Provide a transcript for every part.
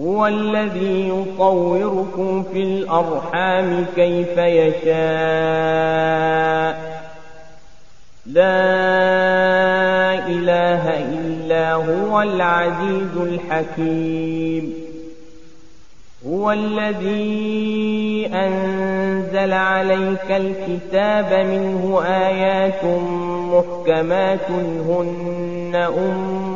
هو الذي يصوركم في الأرحام كيف يشاء. لا إله إلا هو العزيز الحكيم. هو الذي أنزل عليك الكتاب منه آيات محكمات هن أم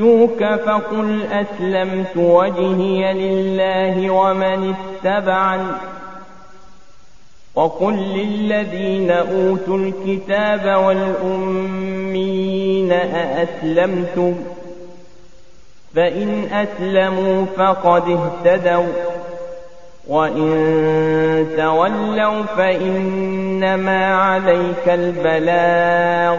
حاجوك فقل أسلمت وجهي لله ومن اتبعني. وقل للذين أوتوا الكتاب والأمين أأسلمتم؟ فإن أسلموا فقد اهتدوا. وإن تولوا فإنما عليك البلاغ.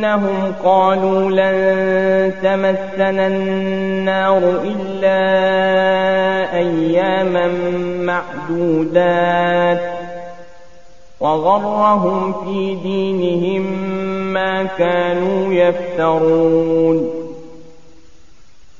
بأنهم قالوا لن تمسنا النار إلا أياما معدودات وغرهم في دينهم ما كانوا يفترون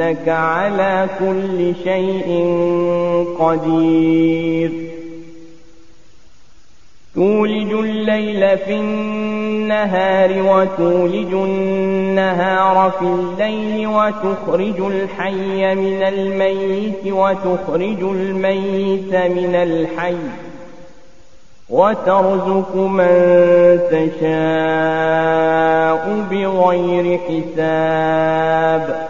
إنك على كل شيء قدير. تولج الليل في النهار وتولج النهار في الليل وتخرج الحي من الميت وتخرج الميت من الحي وترزق من تشاء بغير حساب.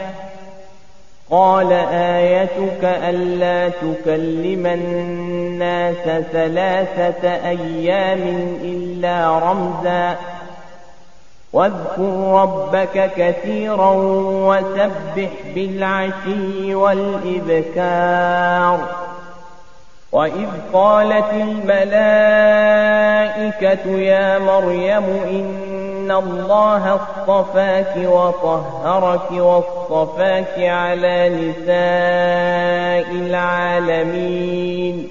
قال آيتك ألا تكلم الناس ثلاثة أيام إلا رمزا واذكر ربك كثيرا وسبح بالعشي والإذكار وإذ قالت الملائكة يا مريم إن الله اصطفاك وطهرك واصطفاك على نساء العالمين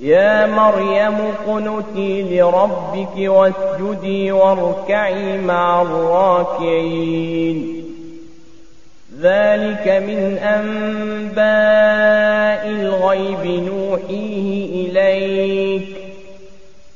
يا مريم قنتي لربك واسجدي واركعي مع الراكعين ذلك من أنباء الغيب نوحيه إليك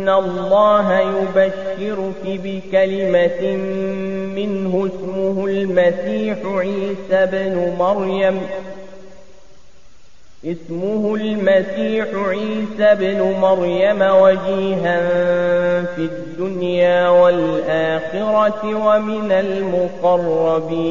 إن الله يبشرك بكلمة منه اسمه المسيح عيسى بن مريم. اسمه المسيح عيسى بن مريم وجيها في الدنيا والآخرة ومن المقربين.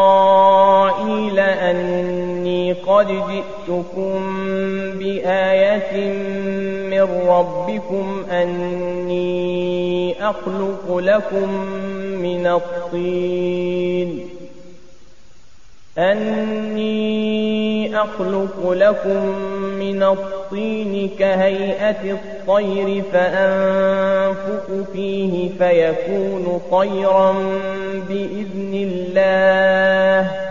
قد جئتكم بآية من ربكم أني أخلق لكم من الطين. أني أخلق لكم من الطين كهيئة الطير فأنفق فيه فيكون طيرا بإذن الله.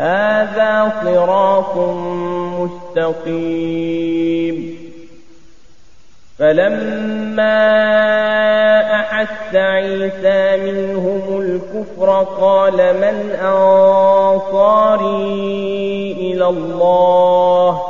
هذا صراط مستقيم. فلما أحس عيسى منهم الكفر قال من أنصاري إلى الله؟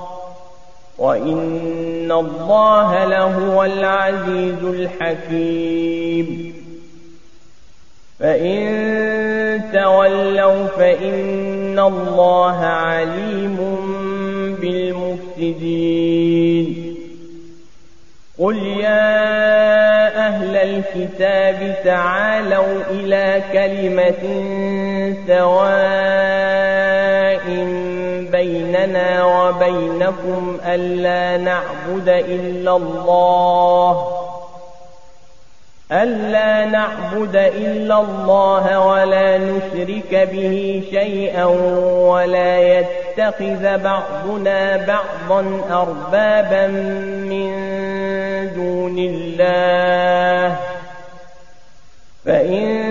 وإن الله لهو العزيز الحكيم فإن تولوا فإن الله عليم بالمفسدين قل يا أهل الكتاب تعالوا إلى كلمة سواء بيننا وبينكم ألا نعبد إلا الله ألا نعبد إلا الله ولا نشرك به شيئا ولا يتخذ بعضنا بعضا أربابا من دون الله فإن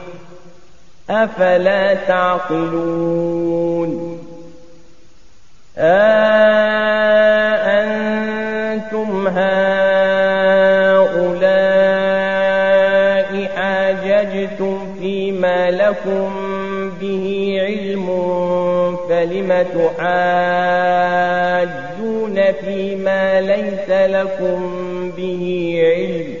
أفلا تعقلون؟ آه، أأنتم هؤلاء حاججتم فيما لكم به علم فلم تحاجون فيما ليس لكم به علم؟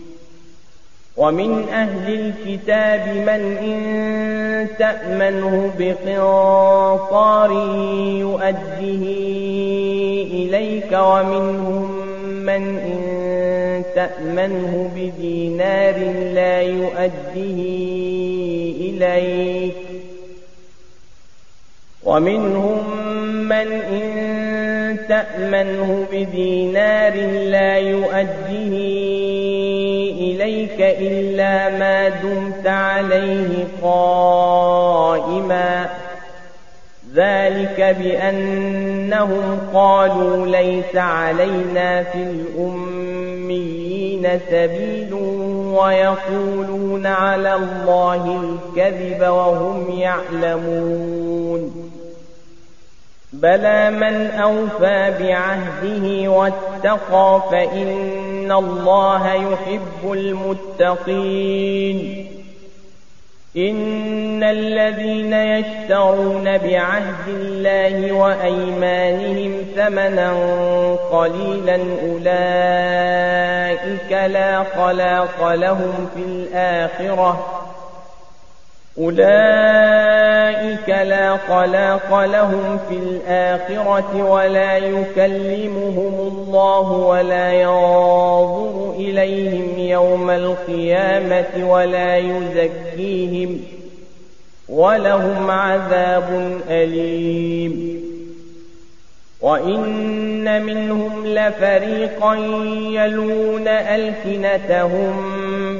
ومن أهل الكتاب من إن تأمنه بقنطار يؤديه إليك ومنهم من إن تأمنه بدينار لا يؤديه إليك ومنهم من إن تأمنه بدينار لا يؤديه إليك إلا ما دمت عليه قائما. ذلك بأنهم قالوا ليس علينا في الأميين سبيل ويقولون على الله الكذب وهم يعلمون. بلى من أوفى بعهده واتقى فإن الله يحب المتقين إن الذين يشترون بعهد الله وأيمانهم ثمنا قليلا أولئك لا خلاق لهم في الآخرة أولئك لا خلاق لهم في الآخرة ولا يكلمهم الله ولا ينظر إليهم يوم القيامة ولا يزكيهم ولهم عذاب أليم وإن منهم لفريقا يلون ألسنتهم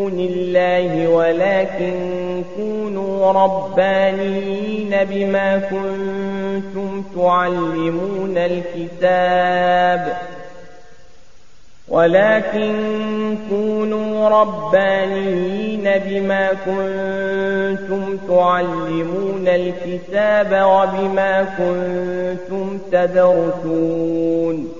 دون الله ولكن كونوا ربانيين بما كنتم تعلمون الكتاب ولكن كونوا ربانيين بما كنتم تعلمون الكتاب وبما كنتم تدرسون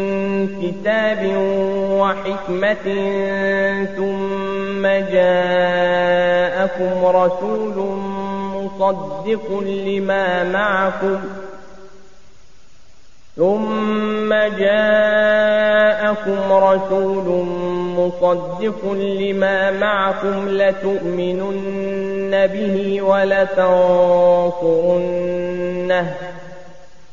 كتاب وحكمة ثم جاءكم رسول مصدق لما معكم ثم جاءكم رسول مصدق لما معكم لتؤمنن به ولتنصرنه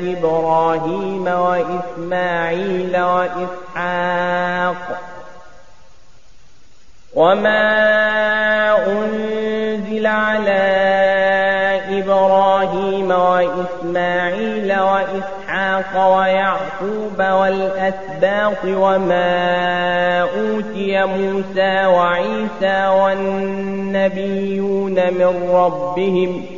إبراهيم وإسماعيل وإسحاق وما أنزل على إبراهيم وإسماعيل وإسحاق ويعقوب والأسباط وما أوتي موسى وعيسى والنبيون من ربهم ۖ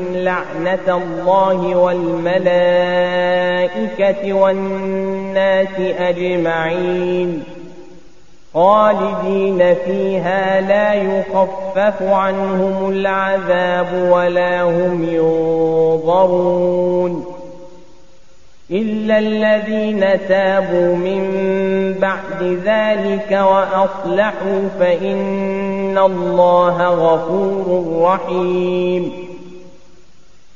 لعنة الله والملائكة والناس أجمعين. خالدين فيها لا يخفف عنهم العذاب ولا هم ينظرون. إلا الذين تابوا من بعد ذلك وأصلحوا فإن الله غفور رحيم.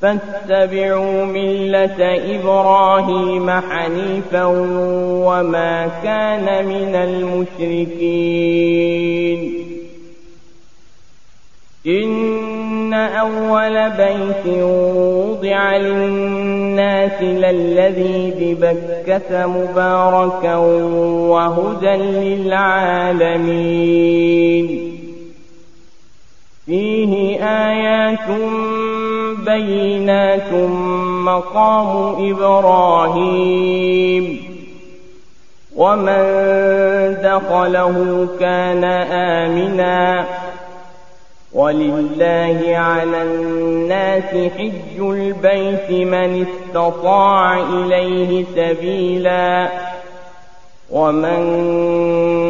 فاتبعوا ملة إبراهيم حنيفا وما كان من المشركين. إن أول بيت وضع للناس للذي ببكة مباركا وهدى للعالمين. فيه آيات بينات مقام إبراهيم ومن دخله كان آمنا ولله على الناس حج البيت من استطاع إليه سبيلا ومن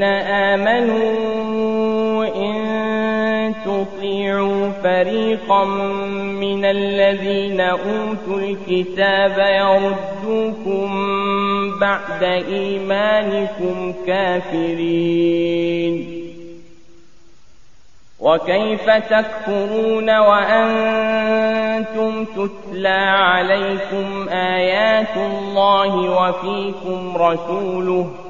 الذين آمنوا إن تطيعوا فريقا من الذين أوتوا الكتاب يردوكم بعد إيمانكم كافرين. وكيف تكفرون وأنتم تتلى عليكم آيات الله وفيكم رسوله؟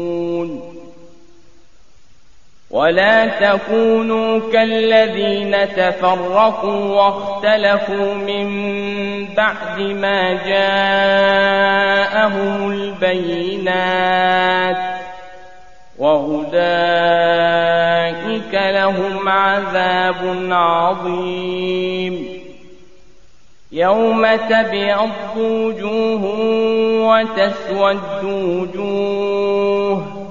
ولا تكونوا كالذين تفرقوا واختلفوا من بعد ما جاءهم البينات وأولئك لهم عذاب عظيم يوم تبيض وجوه وتسود وجوه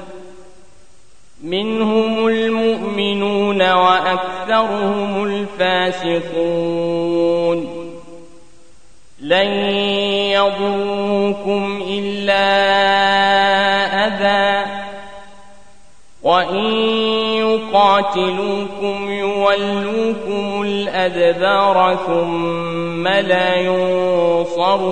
منهم المؤمنون وأكثرهم الفاسقون. لن يضروكم إلا أذى. وإن يقاتلوكم يولوكم الأدبار ثم لا ينصرون.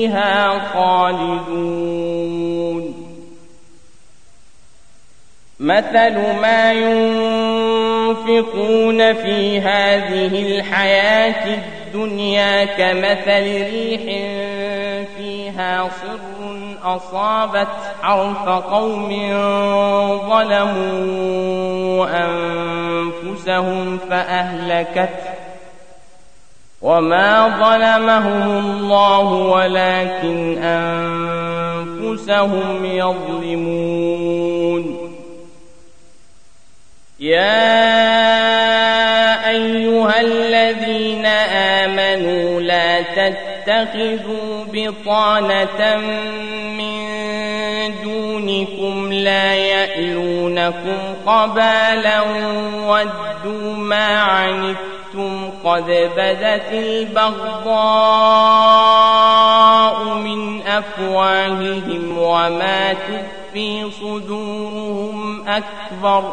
فيها خالدون. مثل ما ينفقون في هذه الحياة الدنيا كمثل ريح فيها صر أصابت حرث قوم ظلموا أنفسهم فأهلكت وما ظلمهم الله ولكن أنفسهم يظلمون يا أيها الذين آمنوا لا تتخذوا بطانة من دونكم لا يألونكم قبالا ودوا ما عنتم قد بدت البغضاء من أفواههم وما تخفي صدورهم أكبر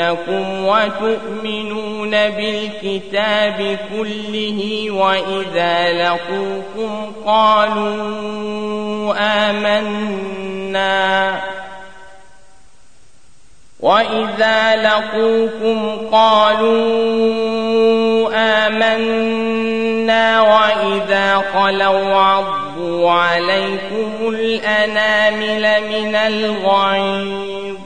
يحبونكم وتؤمنون بالكتاب كله وإذا لقوكم قالوا آمنا وإذا لقوكم قالوا آمنا وإذا خلوا عضوا عليكم الأنامل من الغيظ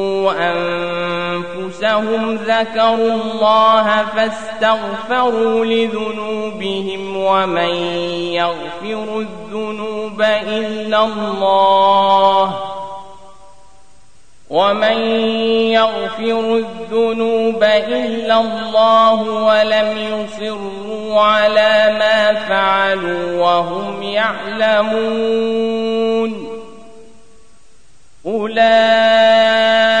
أنفسهم ذكروا الله فاستغفروا لذنوبهم ومن يغفر الذنوب إلا الله ومن يغفر الذنوب إلا الله ولم يصروا على ما فعلوا وهم يعلمون أولئك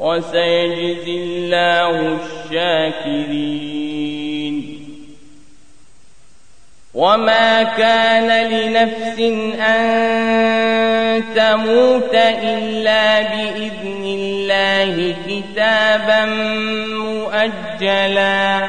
وسيجزي الله الشاكرين. وما كان لنفس أن تموت إلا بإذن الله كتابا مؤجلا.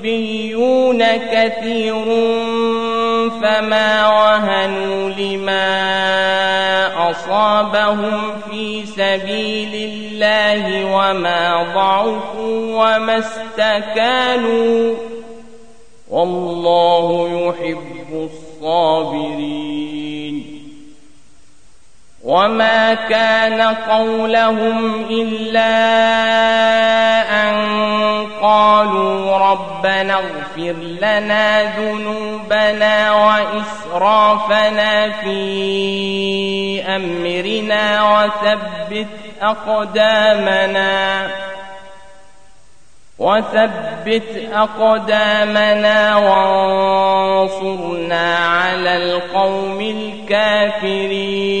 ربيون كثير فما وهنوا لما أصابهم في سبيل الله وما ضعفوا وما استكانوا والله يحب الصابرين وما كان قولهم إلا أن قالوا ربنا اغفر لنا ذنوبنا وإسرافنا في أمرنا وثبت أقدامنا وثبت أقدامنا وانصرنا على القوم الكافرين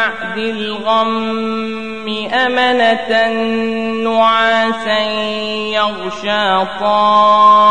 بعد الغم أمنة نعاسا يغشى طائفة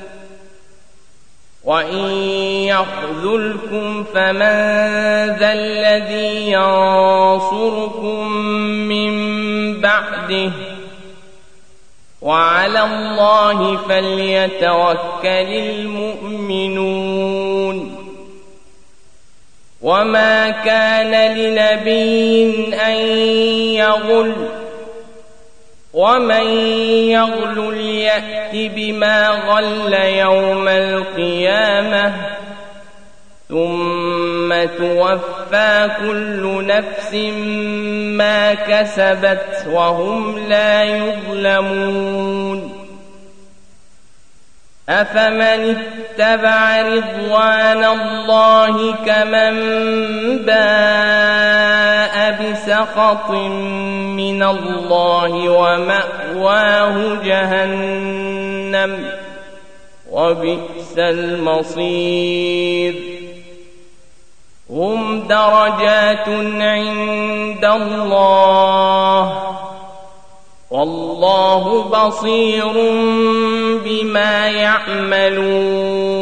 وإن يخذلكم فمن ذا الذي ينصركم من بعده وعلى الله فليتوكل المؤمنون وما كان لنبي أن يغل ومن يغل يأت بما غل يوم القيامة ثم توفى كل نفس ما كسبت وهم لا يظلمون أفمن اتبع رضوان الله كمن باء بسخط من الله ومأواه جهنم وبئس المصير هم درجات عند الله والله بصير بما يعملون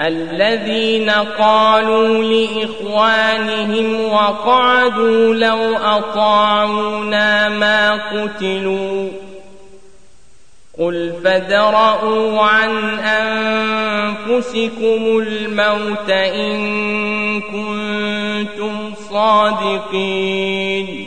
الذين قالوا لإخوانهم وقعدوا لو أطاعونا ما قتلوا قل فادرءوا عن أنفسكم الموت إن كنتم صادقين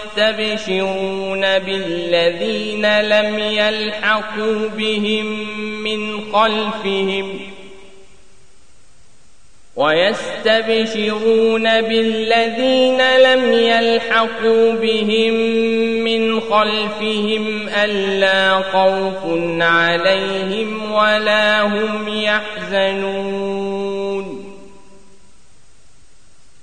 ويستبشرون بالذين لم يلحقوا بهم من خلفهم ويستبشرون بالذين لم يلحقوا بهم من خلفهم ألا خوف عليهم ولا هم يحزنون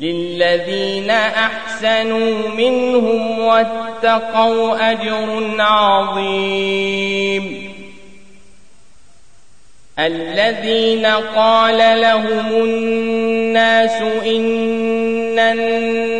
للذين أحسنوا منهم واتقوا أجر عظيم. الذين قال لهم الناس إن الناس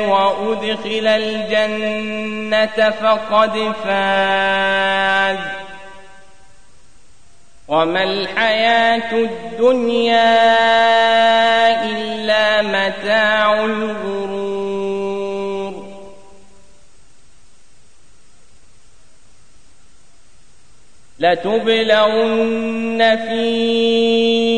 وأدخل الجنة فقد فاز. وما الحياة الدنيا إلا متاع الغرور. لتبلغن في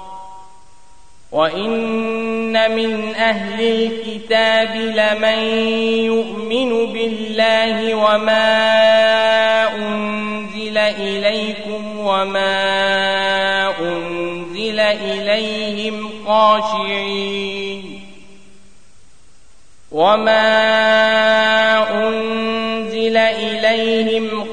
وإن من أهل الكتاب لمن يؤمن بالله وما أنزل إليكم وما أنزل إليهم خاشعين وما أنزل إليهم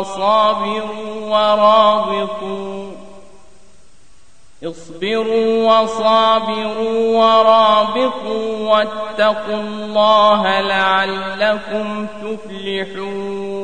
وصابروا ورابطوا. اصبروا وصابروا ورابطوا واتقوا الله لعلكم تفلحون.